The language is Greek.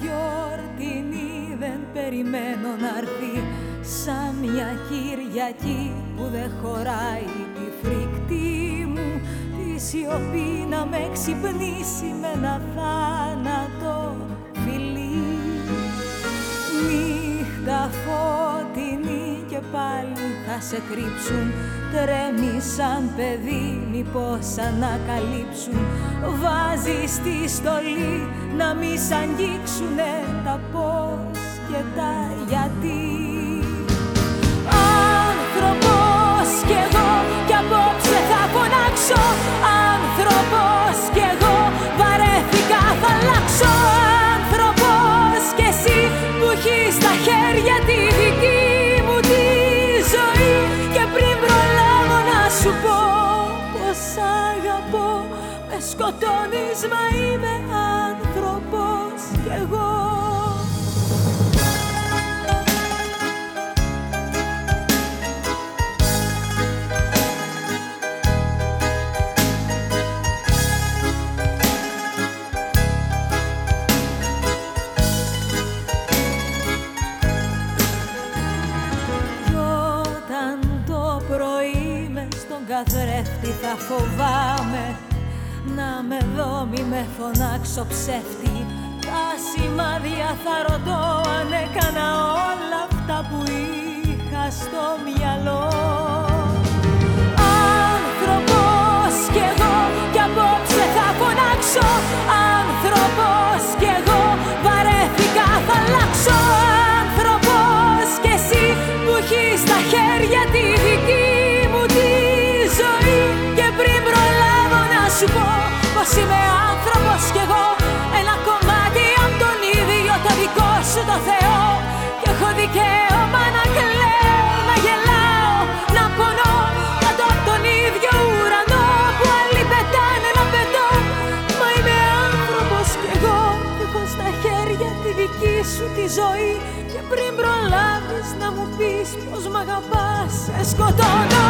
γιορτινή δεν περιμένω να έρθει Σαν μια Κυριακή που δεν χωράει τη φρικτή μου. Τη σιωπή να με ξυπνήσει με ένα θάνατο πάλι θα σε κρύψουν. Τρέμει σαν παιδί μήπως ανακαλύψουν. Βάζεις τη στολή να μη σ' αγγίξουνε τα πώς και τα γιατί πως αγαπώ. Με σκοτώνεις μα είμαι άνθρωπος. Κι εγώ καθρέφτη θα φοβάμαι Να με δω μη με φωνάξω ψεύτη. Τα σημάδια θα ρωτώ αν έκανα όλα αυτά που είχα στο μυαλό σου πω πως είμαι άνθρωπος κι εγώ. Ένα κομμάτι απ' τον ίδιο το δικό σου το Θεό. Και έχω δικαίωμα να κλαίω, να γελάω, να πονώ Κάτω απ' τον ίδιο ουρανό που άλλοι πετάνε να πετώ. Μα είμαι άνθρωπος κι εγώ και έχω στα χέρια τη δική σου τη ζωή. Και πριν προλάβεις να μου πεις πως μ' αγαπάς σε σκοτώνω